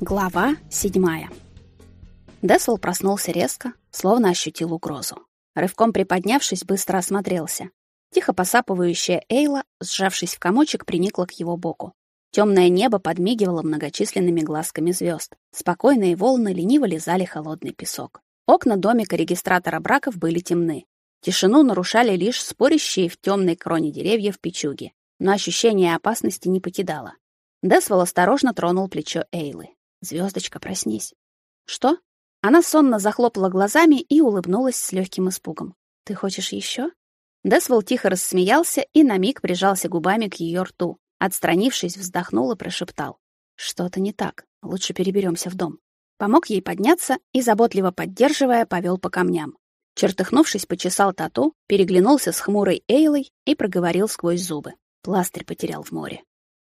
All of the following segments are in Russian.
Глава седьмая. Десвол проснулся резко, словно ощутил угрозу. Рывком приподнявшись, быстро осмотрелся. Тихо посапывающая Эйла, сжавшись в комочек, приникла к его боку. Темное небо подмигивало многочисленными глазками звезд. Спокойные волны лениво лизали холодный песок. Окна домика регистратора браков были темны. Тишину нарушали лишь спорящие в темной кроне деревьев печуги, но ощущение опасности не покидало. Десвол осторожно тронул плечо Эйлы. Звездочка, проснись. Что? Она сонно захлопала глазами и улыбнулась с легким испугом. Ты хочешь еще? Десвол тихо рассмеялся и на миг прижался губами к ее рту. Отстранившись, вздохнул и прошептал: "Что-то не так. Лучше переберемся в дом". Помог ей подняться и заботливо поддерживая, повел по камням. Чертыхнувшись, почесал тату, переглянулся с хмурой Эйлой и проговорил сквозь зубы: "Пластырь потерял в море".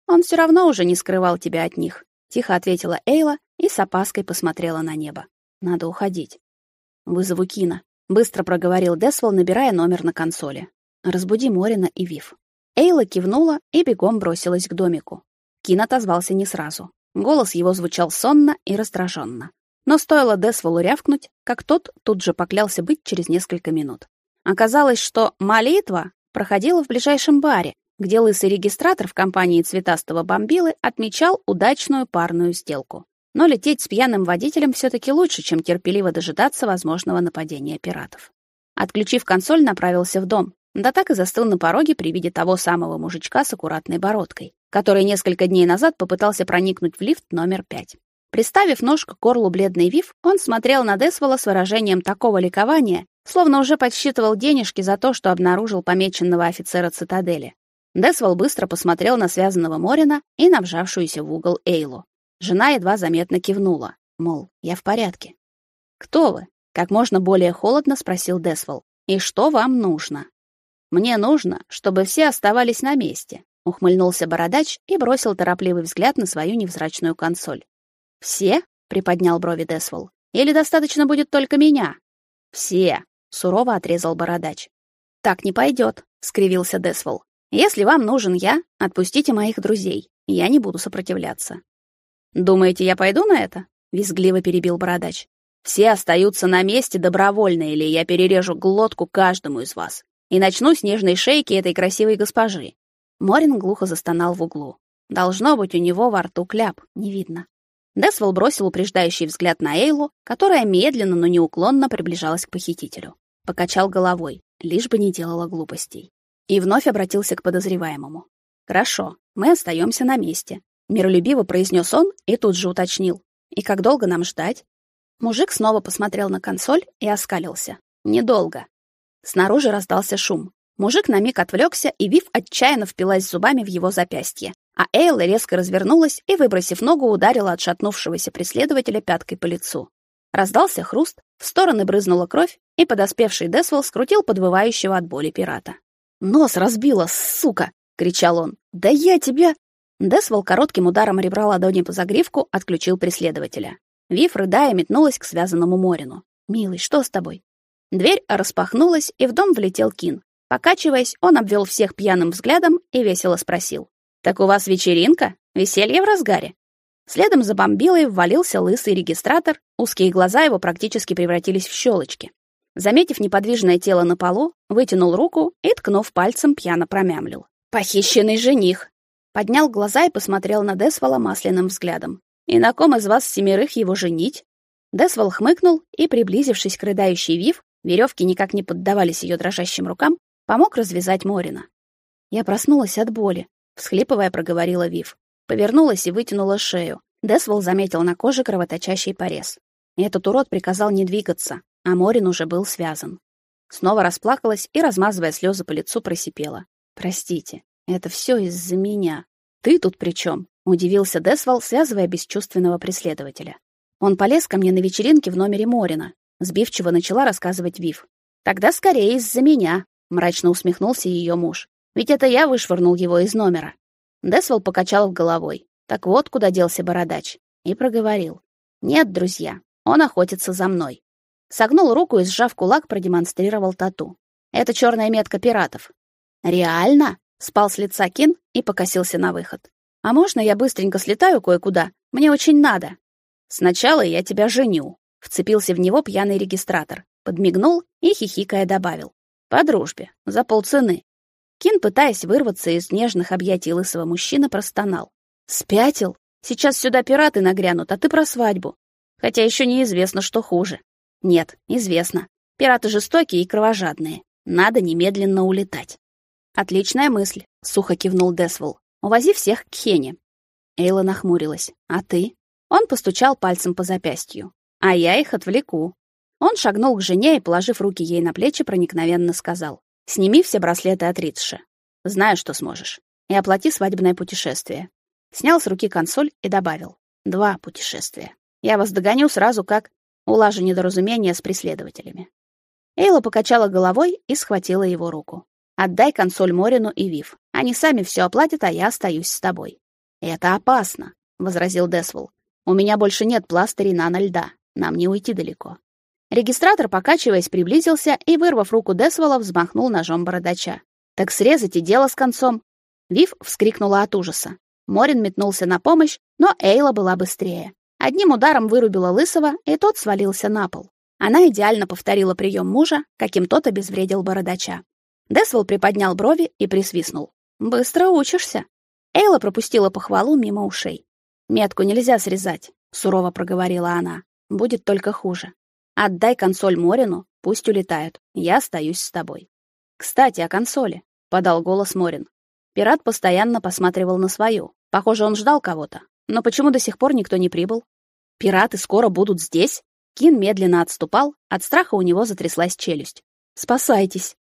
Он все равно уже не скрывал тебя от них тихо ответила Эйла и с опаской посмотрела на небо. Надо уходить. Вызову Кина, быстро проговорил Десвол, набирая номер на консоли. Разбуди Морина и Вив. Эйла кивнула и бегом бросилась к домику. Кин отозвался не сразу. Голос его звучал сонно и раздраженно. Но стоило Десволу рявкнуть, как тот тут же поклялся быть через несколько минут. Оказалось, что молитва проходила в ближайшем баре, где лысый регистратор в компании цветастого бомбилы отмечал удачную парную сделку. Но лететь с пьяным водителем все таки лучше, чем терпеливо дожидаться возможного нападения пиратов. Отключив консоль, направился в дом. Да так и застыл на пороге при виде того самого мужичка с аккуратной бородкой, который несколько дней назад попытался проникнуть в лифт номер 5. Приставив нож к горлу бледный Вив, он смотрел на Десвола с выражением такого ликования, словно уже подсчитывал денежки за то, что обнаружил помеченного офицера цитадели. Десвол быстро посмотрел на связанного Морина и на вжавшуюся в угол Эйлу. Жена едва заметно кивнула, мол, я в порядке. «Кто вы?» — как можно более холодно спросил Десвол. «И что вам нужно?» «Мне нужно, чтобы все оставались на месте», — ухмыльнулся бородач и бросил торопливый взгляд на свою невзрачную консоль. «Все?» — приподнял брови Десвол. «Или достаточно будет только меня?» «Все», — сурово отрезал бородач. «Так не пойдет», — скривился Десвол. Если вам нужен я, отпустите моих друзей. Я не буду сопротивляться. Думаете, я пойду на это? визгливо перебил бородач. Все остаются на месте добровольно, или я перережу глотку каждому из вас и начну с нежной шейки этой красивой госпожи. Морин глухо застонал в углу. Должно быть, у него во рту кляп, не видно. Десвол бросил упреждающий взгляд на Эйлу, которая медленно, но неуклонно приближалась к похитителю. Покачал головой, лишь бы не делала глупостей. И вновь обратился к подозреваемому. «Хорошо, мы остаемся на месте», — миролюбиво произнес он и тут же уточнил. «И как долго нам ждать?» Мужик снова посмотрел на консоль и оскалился. «Недолго». Снаружи раздался шум. Мужик на миг отвлекся, и Вив отчаянно впилась зубами в его запястье. А Эйла резко развернулась и, выбросив ногу, ударила отшатнувшегося преследователя пяткой по лицу. Раздался хруст, в стороны брызнула кровь, и подоспевший Десвелл скрутил подвывающего от боли пирата. Нос разбила, сука, кричал он. Да я тебя Десвол коротким ударом ребра ладони по загривку отключил преследователя. Вив, рыдая, метнулась к связанному Морину. «Милый, что с тобой?» Дверь распахнулась, и в дом влетел Кин. Покачиваясь, он обвел всех пьяным взглядом и весело спросил. «Так у вас вечеринка? Веселье в разгаре?» Следом за бомбилой ввалился лысый регистратор, узкие глаза его практически превратились в щелочки. Заметив неподвижное тело на полу, вытянул руку и, ткнув пальцем, пьяно промямлил. «Похищенный жених!» Поднял глаза и посмотрел на Десвола масляным взглядом. «И на ком из вас семерых его женить?» Десвол хмыкнул и, приблизившись к рыдающей Вив, веревки никак не поддавались ее дрожащим рукам, помог развязать Морина. Я проснулась от боли, всхлипывая, проговорила Вив. Повернулась и вытянула шею. Десвол заметил на коже кровоточащий порез. Этот урод приказал не двигаться, а Морин уже был связан. Снова расплакалась и, размазывая слезы по лицу, просипела. «Простите, это все из-за меня. Ты тут при чем? удивился Десвал, связывая бесчувственного преследователя. Он полез ко мне на вечеринке в номере Морина. Сбивчиво начала рассказывать Вив. «Тогда скорее из-за меня», — мрачно усмехнулся ее муж. «Ведь это я вышвырнул его из номера». Десвал покачал головой. Так вот, куда делся бородач. И проговорил. «Нет, друзья, он охотится за мной. Согнул руку и, сжав кулак, продемонстрировал тату. Это черная метка пиратов. Реально? Спал с лица Кин и покосился на выход. А можно я быстренько слетаю кое-куда? Мне очень надо. Сначала я тебя женю. Вцепился в него пьяный регистратор, подмигнул и хихикая добавил: по дружбе, за полцены. Кин, пытаясь вырваться из нежных объятий лысого мужчины, простонал: "Спятил? Сейчас сюда пираты нагрянут, а ты про свадьбу. Хотя еще неизвестно, что хуже. Нет, известно. Пираты жестокие и кровожадные. Надо немедленно улетать. Отличная мысль, сухо кивнул Десвол. Увози всех к Хене. Эйла нахмурилась. А ты? Он постучал пальцем по запястью. А я их отвлеку. Он шагнул к жене и, положив руки ей на плечи, проникновенно сказал: "Сними все браслеты от Ритши. Знаю, что сможешь. И оплати свадебное путешествие". Снял с руки консоль и добавил: "Два путешествия. Я вас догоню сразу, как улажу недоразумение с преследователями". Эйла покачала головой и схватила его руку. «Отдай консоль Морину и Вив. Они сами все оплатят, а я остаюсь с тобой». «Это опасно», — возразил Десвол. «У меня больше нет пластырей на льда. Нам не уйти далеко». Регистратор, покачиваясь, приблизился и, вырвав руку Десвола, взмахнул ножом бородача. «Так срезать и дело с концом!» Вив вскрикнула от ужаса. Морин метнулся на помощь, но Эйла была быстрее. Одним ударом вырубила Лысого, и тот свалился на пол. Она идеально повторила прием мужа, каким тот обезвредил бородача. Десвол приподнял брови и присвистнул. «Быстро учишься». Эйла пропустила похвалу мимо ушей. «Метку нельзя срезать», — сурово проговорила она. «Будет только хуже. Отдай консоль Морину, пусть улетают. Я остаюсь с тобой». «Кстати, о консоли», — подал голос Морин. Пират постоянно посматривал на свою. Похоже, он ждал кого-то. Но почему до сих пор никто не прибыл? «Пираты скоро будут здесь?» Кин медленно отступал, от страха у него затряслась челюсть. «Спасайтесь!»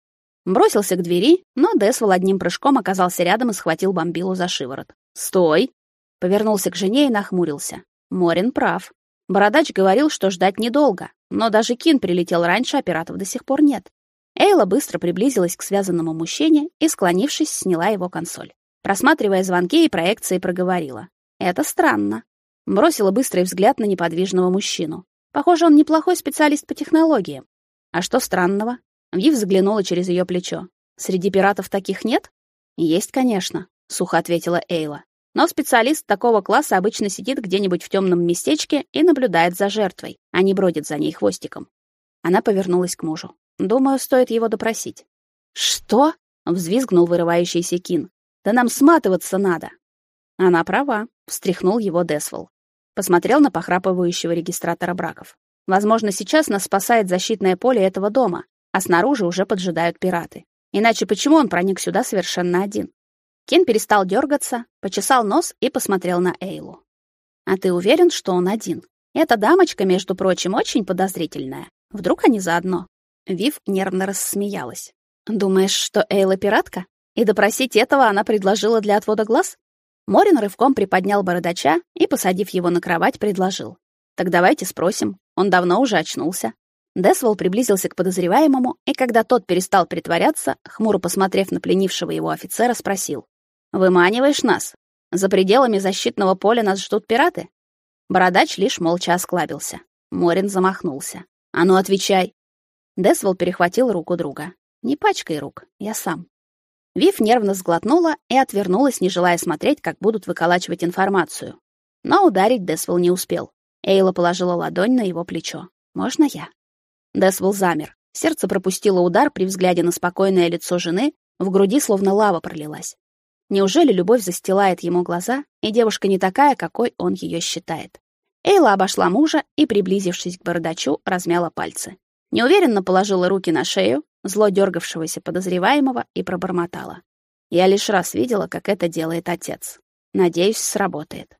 Бросился к двери, но Десвол одним прыжком оказался рядом и схватил бомбилу за шиворот. «Стой!» Повернулся к жене и нахмурился. Морин прав. Бородач говорил, что ждать недолго, но даже Кин прилетел раньше, а пиратов до сих пор нет. Эйла быстро приблизилась к связанному мужчине и, склонившись, сняла его консоль. Просматривая звонки и проекции, проговорила. «Это странно». Бросила быстрый взгляд на неподвижного мужчину. Похоже, он неплохой специалист по технологиям. А что странного? Вив заглянула через ее плечо. Среди пиратов таких нет? Есть, конечно, сухо ответила Эйла. Но специалист такого класса обычно сидит где-нибудь в темном местечке и наблюдает за жертвой, а не бродит за ней хвостиком. Она повернулась к мужу. Думаю, стоит его допросить. Что? взвизгнул вырывающийся Кин. Да нам сматываться надо. Она права, встряхнул его Десвол. Посмотрел на похрапывающего регистратора браков. Возможно, сейчас нас спасает защитное поле этого дома, а снаружи уже поджидают пираты. Иначе почему он проник сюда совершенно один? Кен перестал дергаться, почесал нос и посмотрел на Эйлу. «А ты уверен, что он один? Эта дамочка, между прочим, очень подозрительная. Вдруг они заодно?» Вив нервно рассмеялась. «Думаешь, что Эйла пиратка? И допросить этого она предложила для отвода глаз? Морин рывком приподнял бородача и, посадив его на кровать, предложил. «Так давайте спросим. Он давно уже очнулся». Десвол приблизился к подозреваемому, и когда тот перестал притворяться, хмуро посмотрев на пленившего его офицера, спросил. «Выманиваешь нас? За пределами защитного поля нас ждут пираты?» Бородач лишь молча осклабился. Морин замахнулся. «А ну, отвечай!» Десвол перехватил руку друга. «Не пачкай рук, я сам». Вив нервно сглотнула и отвернулась, не желая смотреть, как будут выколачивать информацию. Но ударить Десвол не успел. Эйла положила ладонь на его плечо. «Можно я?» Десвол замер. Сердце пропустило удар при взгляде на спокойное лицо жены, в груди словно лава пролилась. Неужели любовь застилает ему глаза, и девушка не такая, какой он ее считает? Эйла обошла мужа и, приблизившись к бородачу, размяла пальцы. Неуверенно положила руки на шею, зло дергавшегося подозреваемого и пробормотала. Я лишь раз видела, как это делает отец. Надеюсь, сработает.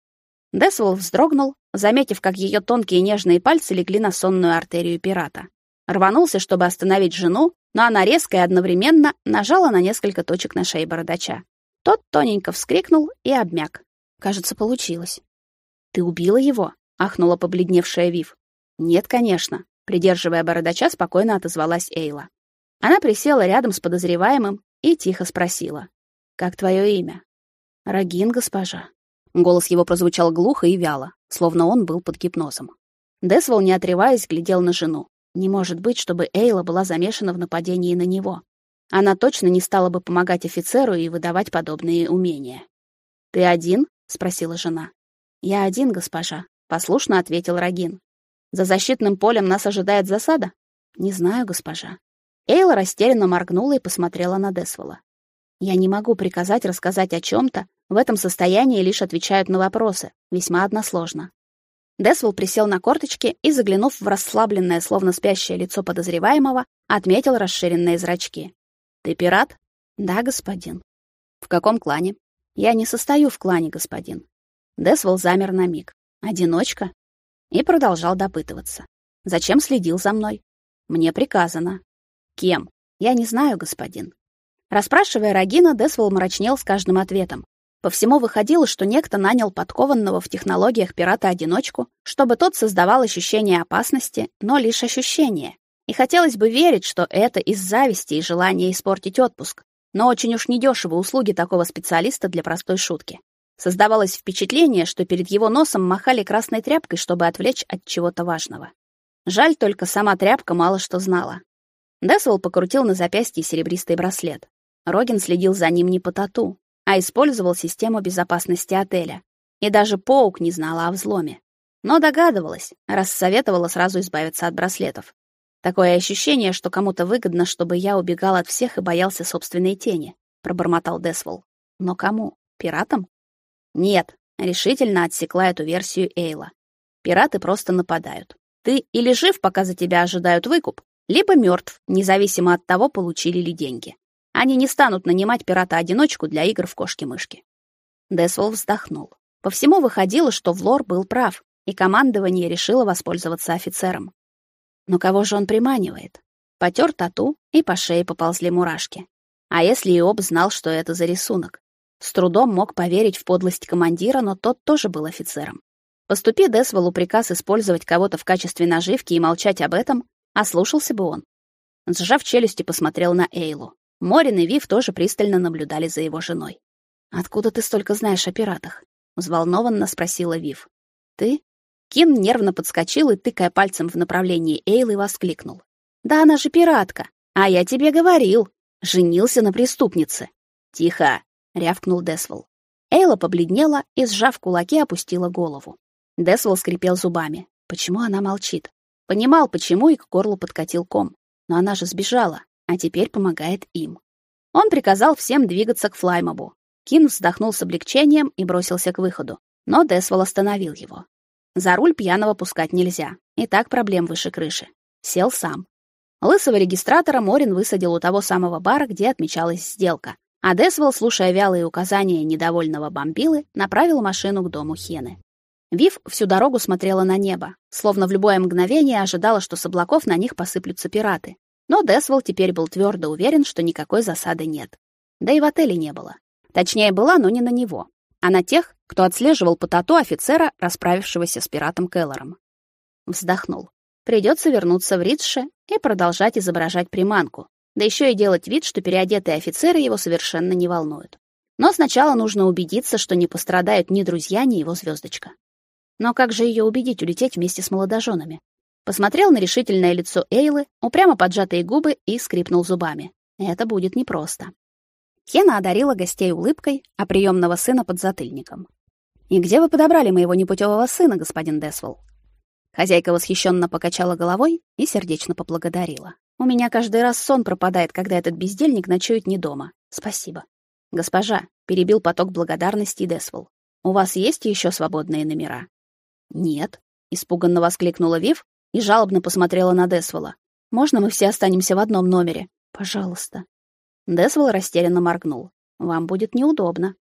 Десвол вздрогнул, заметив, как ее тонкие нежные пальцы легли на сонную артерию пирата. Рванулся, чтобы остановить жену, но она резко и одновременно нажала на несколько точек на шее бородача. Тот тоненько вскрикнул и обмяк. Кажется, получилось. «Ты убила его?» — ахнула побледневшая Вив. «Нет, конечно», — придерживая бородача, спокойно отозвалась Эйла. Она присела рядом с подозреваемым и тихо спросила. «Как твое имя?» «Рагин, госпожа». Голос его прозвучал глухо и вяло, словно он был под гипнозом. Десвол, не отрываясь, глядел на жену. Не может быть, чтобы Эйла была замешана в нападении на него. Она точно не стала бы помогать офицеру и выдавать подобные умения. «Ты один?» — спросила жена. «Я один, госпожа», — послушно ответил Рагин. За защитным полем нас ожидает засада? Не знаю, госпожа. Эйла растерянно моргнула и посмотрела на Десвола. Я не могу приказать рассказать о чем то в этом состоянии лишь отвечают на вопросы, весьма односложно. Десвол присел на корточки и, заглянув в расслабленное, словно спящее лицо подозреваемого, отметил расширенные зрачки. «Ты пират?» «Да, господин». «В каком клане?» «Я не состою в клане, господин». Десвол замер на миг. «Одиночка?» И продолжал допытываться. «Зачем следил за мной?» «Мне приказано». «Кем?» «Я не знаю, господин». Расспрашивая Рагина, Десвол мрачнел с каждым ответом. По всему выходило, что некто нанял подкованного в технологиях пирата-одиночку, чтобы тот создавал ощущение опасности, но лишь ощущение. И хотелось бы верить, что это из зависти и желания испортить отпуск. Но очень уж недешево услуги такого специалиста для простой шутки. Создавалось впечатление, что перед его носом махали красной тряпкой, чтобы отвлечь от чего-то важного. Жаль только сама тряпка мало что знала. Десвол покрутил на запястье серебристый браслет. Рогин следил за ним не по тату, а использовал систему безопасности отеля. И даже Поук не знала о взломе. Но догадывалась, раз советовала сразу избавиться от браслетов. Такое ощущение, что кому-то выгодно, чтобы я убегал от всех и боялся собственной тени, пробормотал Десвол. Но кому? Пиратам? Нет, решительно отсекла эту версию Эйла. Пираты просто нападают. Ты или жив, пока за тебя ожидают выкуп, либо мертв, независимо от того, получили ли деньги. Они не станут нанимать пирата-одиночку для игр в кошки-мышки. Десвол вздохнул. По всему выходило, что Влор был прав, и командование решило воспользоваться офицером. Но кого же он приманивает? Потер тату, и по шее поползли мурашки. А если Иоб знал, что это за рисунок? С трудом мог поверить в подлость командира, но тот тоже был офицером. Поступи Десволу приказ использовать кого-то в качестве наживки и молчать об этом, ослушался бы он. Сжав челюсти, посмотрел на Эйлу. Морин и Вив тоже пристально наблюдали за его женой. «Откуда ты столько знаешь о пиратах?» — взволнованно спросила Вив. «Ты?» Кин нервно подскочил и, тыкая пальцем в направлении Эйлы, воскликнул. «Да она же пиратка! А я тебе говорил! Женился на преступнице!» «Тихо!» — рявкнул Десвол. Эйла побледнела и, сжав кулаки, опустила голову. Десвол скрипел зубами. Почему она молчит? Понимал, почему и к горлу подкатил ком. Но она же сбежала а теперь помогает им. Он приказал всем двигаться к Флаймобу. Кин вздохнул с облегчением и бросился к выходу, но Десвол остановил его. За руль пьяного пускать нельзя, и так проблем выше крыши. Сел сам. Лысого регистратора Морин высадил у того самого бара, где отмечалась сделка, а Десвол, слушая вялые указания недовольного бомбилы, направил машину к дому Хены. Вив всю дорогу смотрела на небо, словно в любое мгновение ожидала, что с облаков на них посыплются пираты. Но Десвол теперь был твердо уверен, что никакой засады нет. Да и в отеле не было. Точнее, была, но не на него, а на тех, кто отслеживал по тату офицера, расправившегося с пиратом Келлером. Вздохнул. Придется вернуться в Ридше и продолжать изображать приманку, да еще и делать вид, что переодетые офицеры его совершенно не волнуют. Но сначала нужно убедиться, что не пострадают ни друзья, ни его звездочка. Но как же ее убедить улететь вместе с молодоженами? Посмотрел на решительное лицо Эйлы, упрямо поджатые губы и скрипнул зубами. Это будет непросто. Хена одарила гостей улыбкой, а приемного сына под затыльником. «И где вы подобрали моего непутевого сына, господин Десвелл?» Хозяйка восхищенно покачала головой и сердечно поблагодарила. «У меня каждый раз сон пропадает, когда этот бездельник ночует не дома. Спасибо». «Госпожа», — перебил поток благодарности Десвелл, «у вас есть еще свободные номера?» «Нет», — испуганно воскликнула Вив, и жалобно посмотрела на Десвола. «Можно мы все останемся в одном номере? Пожалуйста». Десвол растерянно моргнул. «Вам будет неудобно».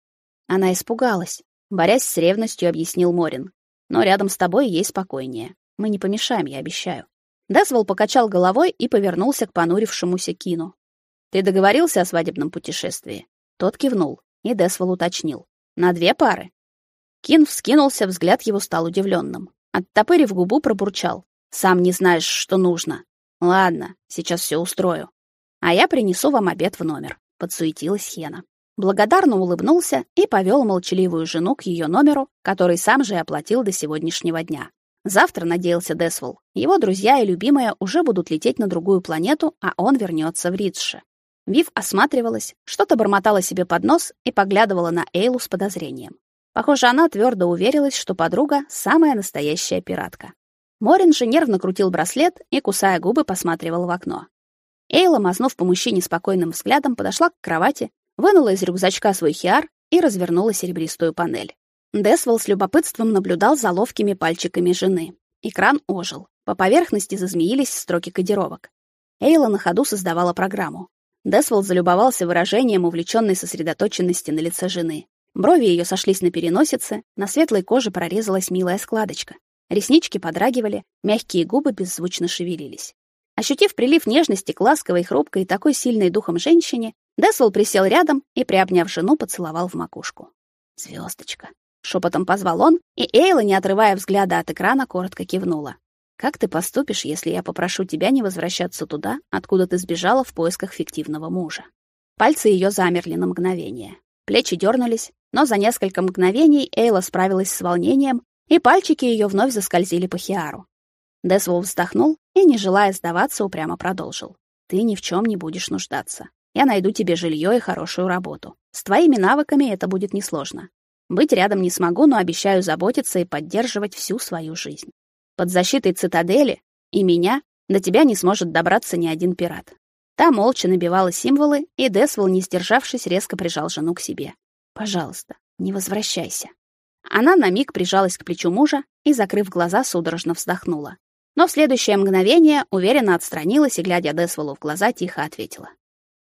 Она испугалась. Борясь с ревностью, объяснил Морин. «Но рядом с тобой ей спокойнее. Мы не помешаем, я обещаю». Десвол покачал головой и повернулся к понурившемуся Кину. «Ты договорился о свадебном путешествии?» Тот кивнул, и Десвол уточнил. «На две пары?» Кин вскинулся, взгляд его стал удивленным. Оттопырив губу, пробурчал. Сам не знаешь, что нужно. Ладно, сейчас все устрою. А я принесу вам обед в номер, подсуетилась Хена. Благодарно улыбнулся и повел молчаливую жену к ее номеру, который сам же и оплатил до сегодняшнего дня. Завтра, надеялся Десвол, его друзья и любимая уже будут лететь на другую планету, а он вернется в Ридше. Вив осматривалась, что-то бормотала себе под нос и поглядывала на Эйлу с подозрением. Похоже, она твердо уверилась, что подруга самая настоящая пиратка. Морин же нервно крутил браслет и, кусая губы, посматривал в окно. Эйла, мазнув по мужчине спокойным взглядом, подошла к кровати, вынула из рюкзачка свой хиар и развернула серебристую панель. Десвол с любопытством наблюдал за ловкими пальчиками жены. Экран ожил. По поверхности зазмеились строки кодировок. Эйла на ходу создавала программу. Десвол залюбовался выражением увлеченной сосредоточенности на лице жены. Брови ее сошлись на переносице, на светлой коже прорезалась милая складочка. Реснички подрагивали, мягкие губы беззвучно шевелились. Ощутив прилив нежности к ласковой, хрупкой и такой сильной духом женщине, Десвол присел рядом и, приобняв жену, поцеловал в макушку. Звездочка, шепотом позвал он, и Эйла, не отрывая взгляда от экрана, коротко кивнула. Как ты поступишь, если я попрошу тебя не возвращаться туда, откуда ты сбежала в поисках фиктивного мужа? Пальцы ее замерли на мгновение. Плечи дернулись, но за несколько мгновений Эйла справилась с волнением, и пальчики ее вновь заскользили по Хиару. Десвол вздохнул и, не желая сдаваться, упрямо продолжил. Ты ни в чем не будешь нуждаться. Я найду тебе жилье и хорошую работу. С твоими навыками это будет несложно. Быть рядом не смогу, но обещаю заботиться и поддерживать всю свою жизнь. Под защитой цитадели и меня до тебя не сможет добраться ни один пират. Та молча набивала символы, и Десвол, не сдержавшись, резко прижал жену к себе. Пожалуйста, не возвращайся. Она на миг прижалась к плечу мужа и, закрыв глаза, судорожно вздохнула. Но в следующее мгновение уверенно отстранилась и, глядя Десволу в глаза, тихо ответила: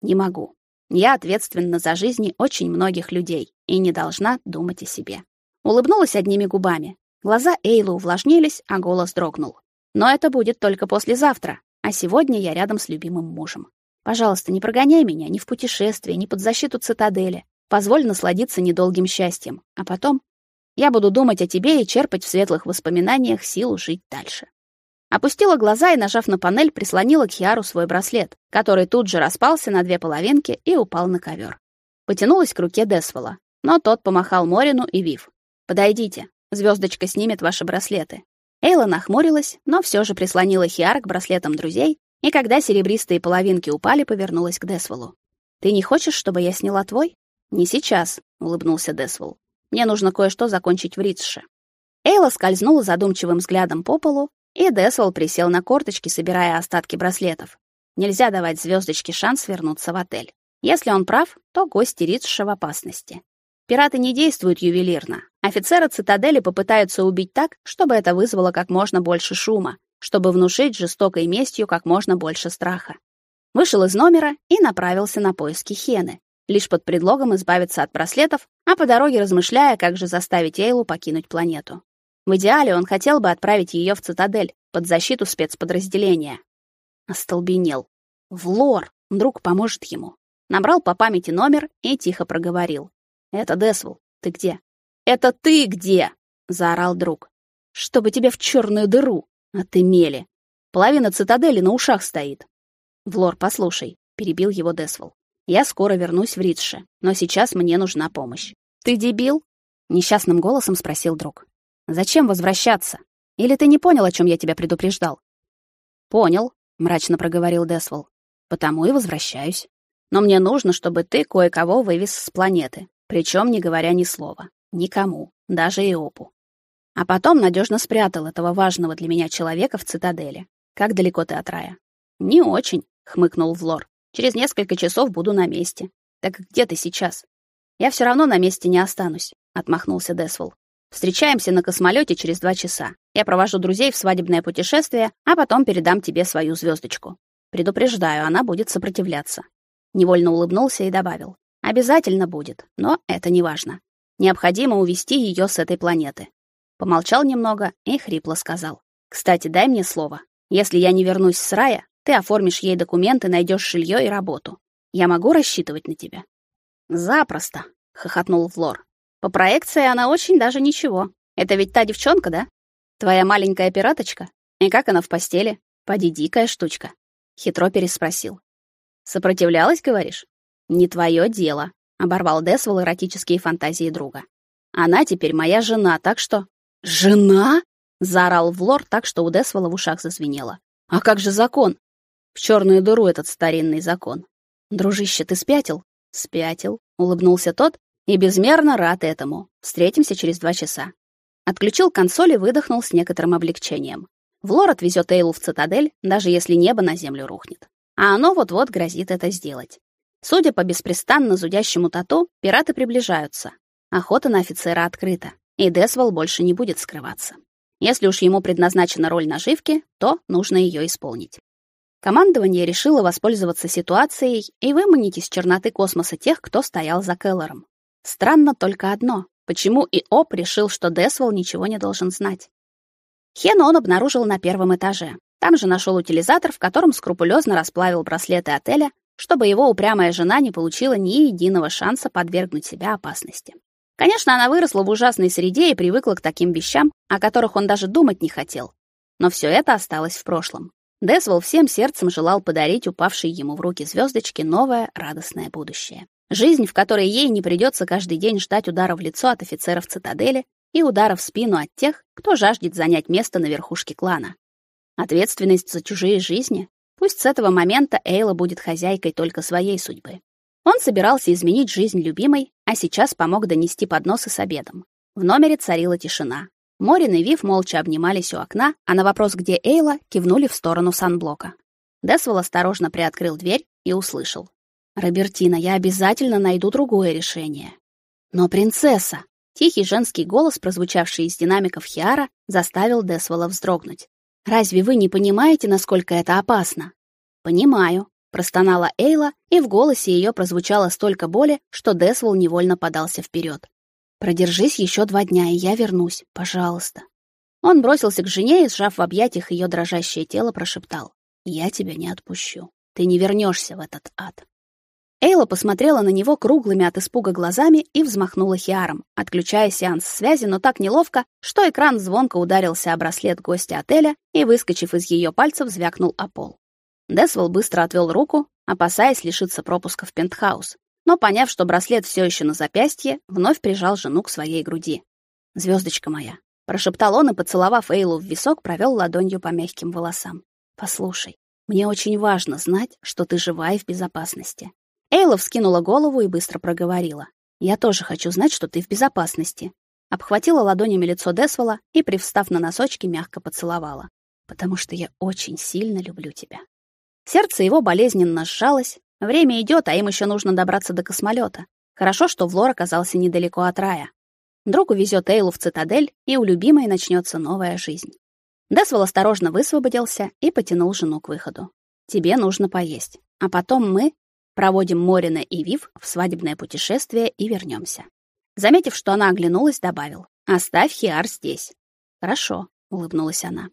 "Не могу. Я ответственна за жизни очень многих людей и не должна думать о себе. Улыбнулась одними губами. Глаза Эйлы увлажнились, а голос дрогнул. Но это будет только послезавтра, а сегодня я рядом с любимым мужем. Пожалуйста, не прогоняй меня ни в путешествие, ни под защиту цитадели. Позволь насладиться недолгим счастьем, а потом я буду думать о тебе и черпать в светлых воспоминаниях силу жить дальше. Опустила глаза и, нажав на панель, прислонила к Хиару свой браслет, который тут же распался на две половинки и упал на ковер. Потянулась к руке Десвола, но тот помахал Морину и Вив. «Подойдите, звездочка снимет ваши браслеты». Эйла нахмурилась, но все же прислонила Хиар к браслетам друзей, и когда серебристые половинки упали, повернулась к Десволу. «Ты не хочешь, чтобы я сняла твой?» «Не сейчас», — улыбнулся Десвол. «Мне нужно кое-что закончить в Ритше». Эйла скользнула задумчивым взглядом по полу, и Десвол присел на корточки, собирая остатки браслетов. Нельзя давать звездочке шанс вернуться в отель. Если он прав, то гости Ритша в опасности. Пираты не действуют ювелирно. Офицеры цитадели попытаются убить так, чтобы это вызвало как можно больше шума, чтобы внушить жестокой местью как можно больше страха. Вышел из номера и направился на поиски Хены, лишь под предлогом избавиться от браслетов, а по дороге размышляя, как же заставить Эйлу покинуть планету. В идеале он хотел бы отправить ее в цитадель под защиту спецподразделения. Остолбенел. В лор, вдруг поможет ему. Набрал по памяти номер и тихо проговорил. «Это Десвол. Ты где?» «Это ты где?» — заорал друг. «Чтобы тебе в черную дыру, а ты мели. Половина цитадели на ушах стоит». «Влор, послушай», — перебил его Десвол. «Я скоро вернусь в Ридше, но сейчас мне нужна помощь». «Ты дебил?» — несчастным голосом спросил друг. Зачем возвращаться? Или ты не понял, о чем я тебя предупреждал? Понял, мрачно проговорил Десвол. Потому и возвращаюсь. Но мне нужно, чтобы ты кое-кого вывез с планеты, причем не говоря ни слова, никому, даже Иопу. А потом надежно спрятал этого важного для меня человека в цитадели. Как далеко ты от рая? Не очень, хмыкнул Влор. Через несколько часов буду на месте. Так где ты сейчас? Я все равно на месте не останусь, отмахнулся Десвол. Встречаемся на космолете через два часа. Я провожу друзей в свадебное путешествие, а потом передам тебе свою звездочку. Предупреждаю, она будет сопротивляться. Невольно улыбнулся и добавил: обязательно будет, но это не важно. Необходимо увести ее с этой планеты. Помолчал немного и хрипло сказал: "Кстати, дай мне слово. Если я не вернусь с рая, ты оформишь ей документы, найдешь жилье и работу. Я могу рассчитывать на тебя". "Запросто", хохотнул Флор. По проекции она очень даже ничего. Это ведь та девчонка, да? Твоя маленькая пираточка? И как она в постели? Поди дикая штучка. Хитро переспросил. Сопротивлялась, говоришь? Не твое дело, оборвал Десвол эротические фантазии друга. Она теперь моя жена, так что Жена? заорал Влор так, что у Десвола в ушах зазвенело. А как же закон? Черную дыру этот старинный закон. Дружище, ты спятил? Спятил, улыбнулся тот И безмерно рад этому. Встретимся через два часа. Отключил консоль и выдохнул с некоторым облегчением. Влор отвезет Эйлу в цитадель, даже если небо на землю рухнет. А оно вот-вот грозит это сделать. Судя по беспрестанно зудящему тату, пираты приближаются. Охота на офицера открыта, и Десвол больше не будет скрываться. Если уж ему предназначена роль наживки, то нужно ее исполнить. Командование решило воспользоваться ситуацией и выманить из черноты космоса тех, кто стоял за Келлером. Странно только одно. Почему и Оп решил, что Десвол ничего не должен знать? Хену он обнаружил на первом этаже. Там же нашел утилизатор, в котором скрупулезно расплавил браслеты отеля, чтобы его упрямая жена не получила ни единого шанса подвергнуть себя опасности. Конечно, она выросла в ужасной среде и привыкла к таким вещам, о которых он даже думать не хотел. Но все это осталось в прошлом. Десвол всем сердцем желал подарить упавшей ему в руки звездочке новое радостное будущее. Жизнь, в которой ей не придется каждый день ждать удара в лицо от офицеров цитадели и удара в спину от тех, кто жаждет занять место на верхушке клана. Ответственность за чужие жизни. Пусть с этого момента Эйла будет хозяйкой только своей судьбы. Он собирался изменить жизнь любимой, а сейчас помог донести подносы с обедом. В номере царила тишина. Морин и Вив молча обнимались у окна, а на вопрос, где Эйла, кивнули в сторону санблока. Десвол осторожно приоткрыл дверь и услышал. «Робертина, я обязательно найду другое решение». «Но принцесса!» Тихий женский голос, прозвучавший из динамиков Хиара, заставил Десвола вздрогнуть. «Разве вы не понимаете, насколько это опасно?» «Понимаю», простонала Эйла, и в голосе ее прозвучало столько боли, что Десвол невольно подался вперед. Продержись еще два дня, и я вернусь, пожалуйста. Он бросился к жене и, сжав в объятиях ее дрожащее тело, прошептал: "Я тебя не отпущу. Ты не вернешься в этот ад". Эйла посмотрела на него круглыми от испуга глазами и взмахнула хиаром, отключая сеанс связи, но так неловко, что экран звонко ударился о браслет гостя отеля и, выскочив из ее пальцев, звякнул о пол. Десвол быстро отвел руку, опасаясь лишиться пропуска в пентхаус, но, поняв, что браслет все еще на запястье, вновь прижал жену к своей груди. Звездочка моя», — прошептал он и, поцеловав Эйлу в висок, провел ладонью по мягким волосам. «Послушай, мне очень важно знать, что ты жива и в безопасности». Эйла вскинула голову и быстро проговорила. «Я тоже хочу знать, что ты в безопасности». Обхватила ладонями лицо Десвола и, привстав на носочки, мягко поцеловала. «Потому что я очень сильно люблю тебя». Сердце его болезненно сжалось. Время идет, а им еще нужно добраться до космолета. Хорошо, что Влор оказался недалеко от рая. Друг увезет Эйлу в цитадель, и у любимой начнется новая жизнь. Десвол осторожно высвободился и потянул жену к выходу. «Тебе нужно поесть. А потом мы проводим Морина и Вив в свадебное путешествие и вернемся. Заметив, что она оглянулась, добавил. «Оставь Хиар здесь». «Хорошо», — улыбнулась она.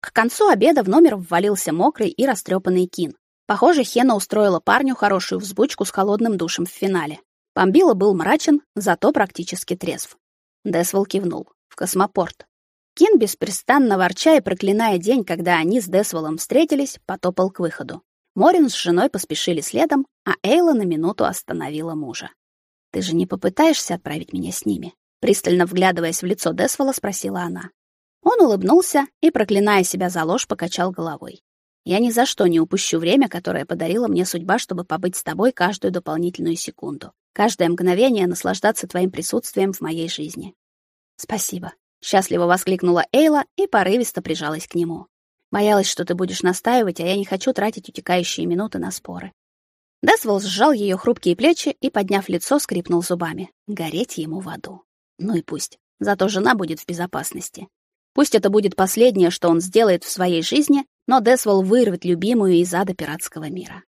К концу обеда в номер ввалился мокрый и растрепанный Кин. Похоже, Хена устроила парню хорошую взбучку с холодным душем в финале. Бомбила был мрачен, зато практически трезв. Десвол кивнул. В космопорт. Кин, беспрестанно ворча и проклиная день, когда они с Десволом встретились, потопал к выходу. Морин с женой поспешили следом, а Эйла на минуту остановила мужа. «Ты же не попытаешься отправить меня с ними?» Пристально вглядываясь в лицо Десвола, спросила она. Он улыбнулся и, проклиная себя за ложь, покачал головой. Я ни за что не упущу время, которое подарила мне судьба, чтобы побыть с тобой каждую дополнительную секунду. Каждое мгновение наслаждаться твоим присутствием в моей жизни. Спасибо, счастливо воскликнула Эйла и порывисто прижалась к нему. Боялась, что ты будешь настаивать, а я не хочу тратить утекающие минуты на споры. Десвол сжал ее хрупкие плечи и, подняв лицо, скрипнул зубами. Гореть ему в аду. Ну и пусть. Зато жена будет в безопасности. Пусть это будет последнее, что он сделает в своей жизни, но Десвол вырвет любимую из ада пиратского мира.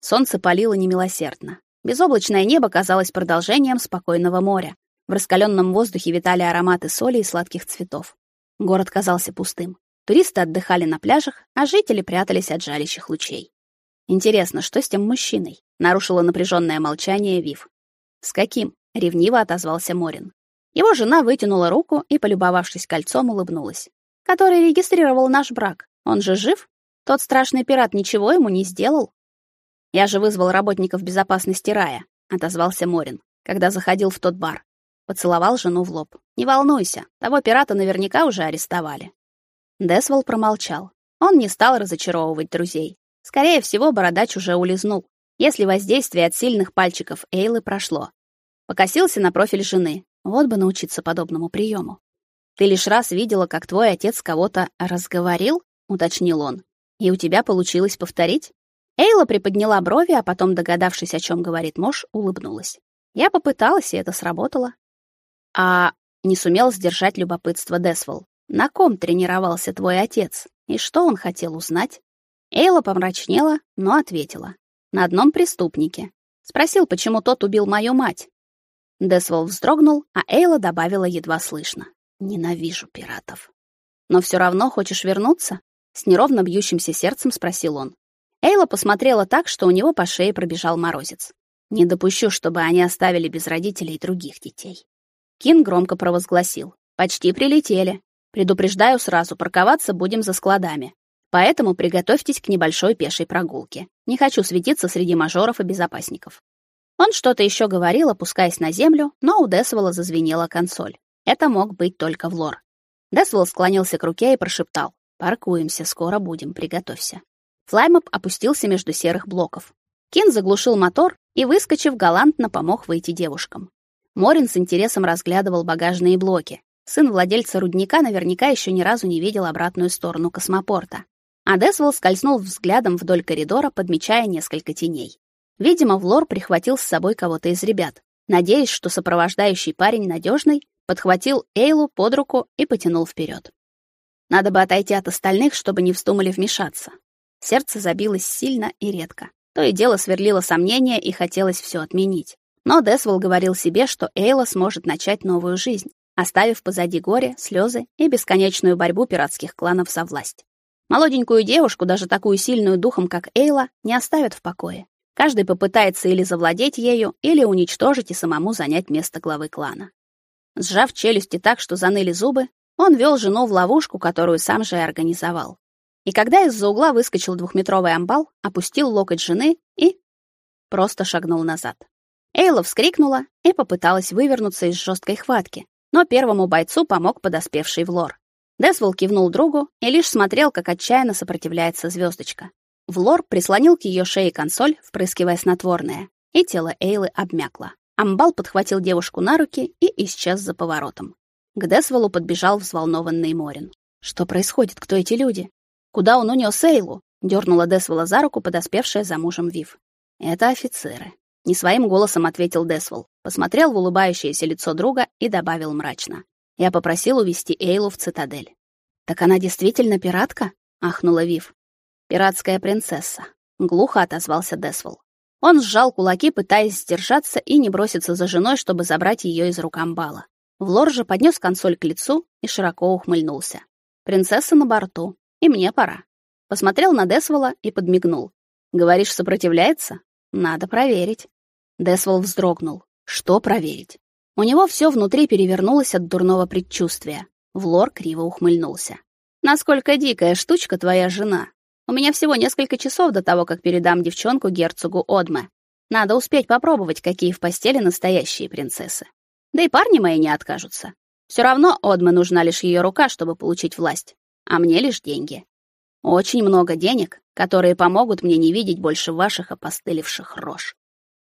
Солнце палило немилосердно. Безоблачное небо казалось продолжением спокойного моря. В раскаленном воздухе витали ароматы соли и сладких цветов. Город казался пустым. Туристы отдыхали на пляжах, а жители прятались от жалящих лучей. Интересно, что с тем мужчиной? Нарушило напряженное молчание Вив. С каким? ревниво отозвался Морин. Его жена вытянула руку и, полюбовавшись кольцом, улыбнулась. «Который регистрировал наш брак. Он же жив? Тот страшный пират ничего ему не сделал?» «Я же вызвал работников безопасности рая», — отозвался Морин, когда заходил в тот бар. Поцеловал жену в лоб. «Не волнуйся, того пирата наверняка уже арестовали». Десвол промолчал. Он не стал разочаровывать друзей. Скорее всего, бородач уже улизнул, если воздействие от сильных пальчиков Эйлы прошло. Покосился на профиль жены. Вот бы научиться подобному приему. Ты лишь раз видела, как твой отец кого-то разговорил, уточнил он. И у тебя получилось повторить? Эйла приподняла брови, а потом, догадавшись, о чем говорит муж, улыбнулась. Я попыталась, и это сработало. А не сумел сдержать любопытство Десвол. На ком тренировался твой отец? И что он хотел узнать? Эйла помрачнела, но ответила. На одном преступнике. Спросил, почему тот убил мою мать. Десвол вздрогнул, а Эйла добавила едва слышно. Ненавижу пиратов. Но все равно хочешь вернуться? С неровно бьющимся сердцем спросил он. Эйла посмотрела так, что у него по шее пробежал морозец. Не допущу, чтобы они оставили без родителей других детей. Кин громко провозгласил: "Почти прилетели. Предупреждаю сразу, парковаться будем за складами. Поэтому приготовьтесь к небольшой пешей прогулке. Не хочу светиться среди мажоров и безопасников". Он что-то еще говорил, опускаясь на землю, но у Десвола зазвенела консоль. Это мог быть только Влор. Десвол склонился к руке и прошептал: "Паркуемся, скоро будем, приготовься". Флаймоп опустился между серых блоков. Кин заглушил мотор и, выскочив, галантно помог выйти девушкам. Морин с интересом разглядывал багажные блоки. Сын владельца рудника наверняка еще ни разу не видел обратную сторону космопорта. А Десвелл скользнул взглядом вдоль коридора, подмечая несколько теней. Видимо, Влор прихватил с собой кого-то из ребят. Надеясь, что сопровождающий парень надежный, подхватил Эйлу под руку и потянул вперед. Надо бы отойти от остальных, чтобы не вздумали вмешаться. Сердце забилось сильно и редко. То и дело сверлило сомнения и хотелось все отменить. Но Десвол говорил себе, что Эйла сможет начать новую жизнь, оставив позади горе, слезы и бесконечную борьбу пиратских кланов за власть. Молоденькую девушку, даже такую сильную духом, как Эйла, не оставят в покое. Каждый попытается или завладеть ею, или уничтожить и самому занять место главы клана. Сжав челюсти так, что заныли зубы, он вел жену в ловушку, которую сам же и организовал. И когда из-за угла выскочил двухметровый амбал, опустил локоть жены и просто шагнул назад. Эйла вскрикнула и попыталась вывернуться из жесткой хватки, но первому бойцу помог подоспевший Влор. Десвол кивнул другу и лишь смотрел, как отчаянно сопротивляется звездочка. Влор прислонил к ее шее консоль, впрыскивая снотворное, и тело Эйлы обмякло. Амбал подхватил девушку на руки и исчез за поворотом. К Десволу подбежал взволнованный Морин. Что происходит? Кто эти люди? Куда он унес Эйлу? Дёрнула Десвола за руку подоспевшая за мужем Вив. Это офицеры. Не своим голосом ответил Десвол. Посмотрел в улыбающееся лицо друга и добавил мрачно: "Я попросил увести Эйлу в цитадель". Так она действительно пиратка? ахнула Вив. Пиратская принцесса, глухо отозвался Десвол. Он сжал кулаки, пытаясь сдержаться и не броситься за женой, чтобы забрать ее из рук амбала. Влор же поднес консоль к лицу и широко ухмыльнулся. Принцесса на борту. И мне пора. Посмотрел на Десвола и подмигнул. Говоришь, сопротивляется? Надо проверить. Десвол вздрогнул. Что проверить? У него все внутри перевернулось от дурного предчувствия. Влор криво ухмыльнулся. Насколько дикая штучка твоя жена. У меня всего несколько часов до того, как передам девчонку герцогу Одме. Надо успеть попробовать, какие в постели настоящие принцессы. Да и парни мои не откажутся. Все равно Одме нужна лишь ее рука, чтобы получить власть а мне лишь деньги. Очень много денег, которые помогут мне не видеть больше ваших опостылевших рож.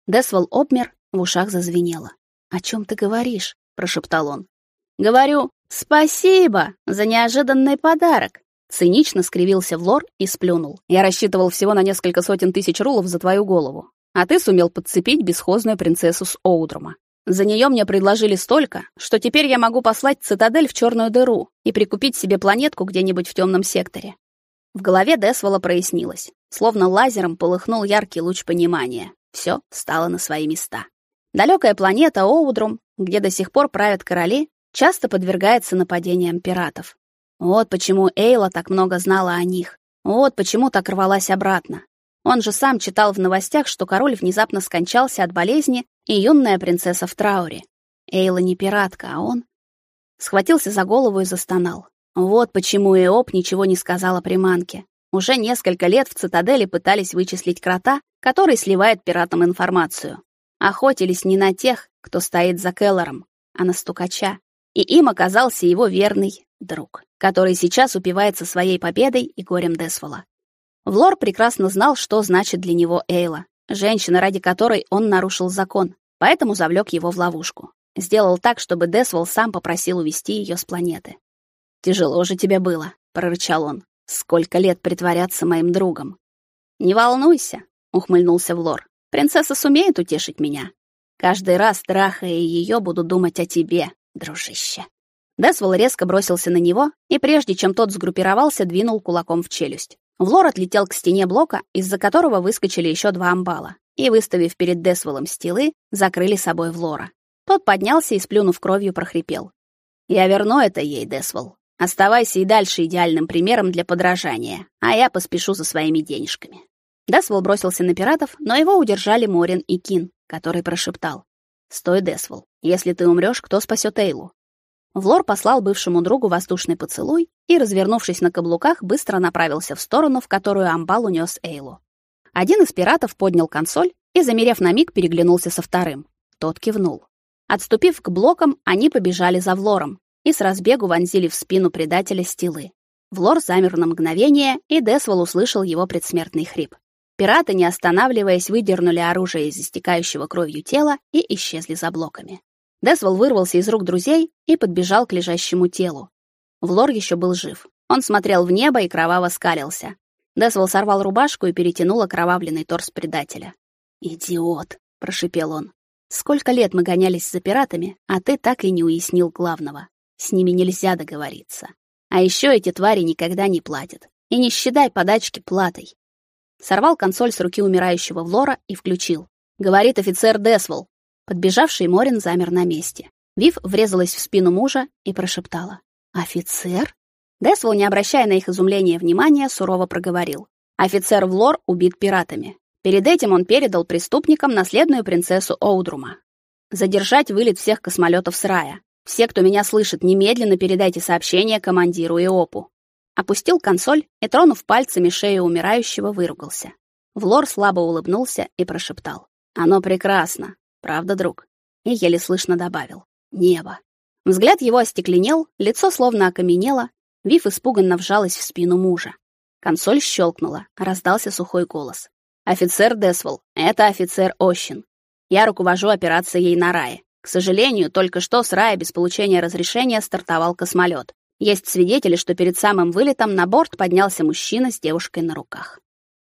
Десвол обмер, в ушах зазвенело. «О чем ты говоришь?» — прошептал он. «Говорю, спасибо за неожиданный подарок!» Цинично скривился Влор и сплюнул. «Я рассчитывал всего на несколько сотен тысяч рулов за твою голову, а ты сумел подцепить бесхозную принцессу с Оудрума. За нее мне предложили столько, что теперь я могу послать цитадель в черную дыру и прикупить себе планетку где-нибудь в темном секторе. В голове Десвола прояснилось. Словно лазером полыхнул яркий луч понимания. Все стало на свои места. Далекая планета Оудрум, где до сих пор правят короли, часто подвергается нападениям пиратов. Вот почему Эйла так много знала о них. Вот почему так рвалась обратно. Он же сам читал в новостях, что король внезапно скончался от болезни, и юная принцесса в трауре. Эйла не пиратка, а он схватился за голову и застонал. Вот почему Эоп ничего не сказала приманке. Уже несколько лет в цитадели пытались вычислить крота, который сливает пиратам информацию. Охотились не на тех, кто стоит за Келлором, а на стукача. И им оказался его верный друг, который сейчас упивается своей победой и горем Десвола. Влор прекрасно знал, что значит для него Эйла, женщина, ради которой он нарушил закон. поэтому завлек его в ловушку. Сделал так, чтобы Десвол сам попросил увести ее с планеты. «Тяжело же тебе было», — прорычал он. «Сколько лет притворяться моим другом?» «Не волнуйся», — ухмыльнулся Влор. «Принцесса сумеет утешить меня. Каждый раз, трахая ее, буду думать о тебе, дружище». Десвол резко бросился на него, и прежде чем тот сгруппировался, двинул кулаком в челюсть. Влор отлетел к стене блока, из-за которого выскочили еще два амбала, и, выставив перед Десволом стилы, закрыли собой Влора. Тот поднялся и, сплюнув кровью, прохрипел. «Я верну это ей, Десвол. Оставайся и дальше идеальным примером для подражания, а я поспешу за своими денежками». Десвол бросился на пиратов, но его удержали Морин и Кин, который прошептал. «Стой, Десвол. Если ты умрёшь, кто спасёт Эйлу?» Влор послал бывшему другу воздушный поцелуй и, развернувшись на каблуках, быстро направился в сторону, в которую амбал унес Эйлу. Один из пиратов поднял консоль и, замерев на миг, переглянулся со вторым. Тот кивнул. Отступив к блокам, они побежали за Влором и с разбегу вонзили в спину предателя стилы. Влор замер на мгновение, и Десвол услышал его предсмертный хрип. Пираты, не останавливаясь, выдернули оружие из истекающего кровью тела и исчезли за блоками. Десвол вырвался из рук друзей и подбежал к лежащему телу. Влор еще был жив. Он смотрел в небо и кроваво скалился. Десвол сорвал рубашку и перетянул окровавленный торс предателя. «Идиот!» — прошипел он. «Сколько лет мы гонялись за пиратами, а ты так и не уяснил главного. С ними нельзя договориться. А еще эти твари никогда не платят. И не считай подачки платой». Сорвал консоль с руки умирающего Влора и включил. Говорит офицер Десвол. Подбежавший Морин замер на месте. Вив врезалась в спину мужа и прошептала: "Офицер?" Десвол, не обращая на их изумление внимания, сурово проговорил: "Офицер Влор убит пиратами. Перед этим он передал преступникам наследную принцессу Оудрума. Задержать вылет всех космолетов с рая. Все, кто меня слышит, немедленно передайте сообщение командиру Иопу". Опустил консоль и тронув пальцами шею умирающего, выругался. Влор слабо улыбнулся и прошептал: "Оно прекрасно. Правда, друг? И еле слышно добавил: "Небо". Взгляд его остекленел, лицо словно окаменело, Вив испуганно вжалась в спину мужа. Консоль щелкнула, раздался сухой голос. «Офицер Десвол, это офицер Ощин. Я руковожу операцией на Рае. К сожалению, только что с Рая без получения разрешения стартовал космолет. Есть свидетели, что перед самым вылетом на борт поднялся мужчина с девушкой на руках.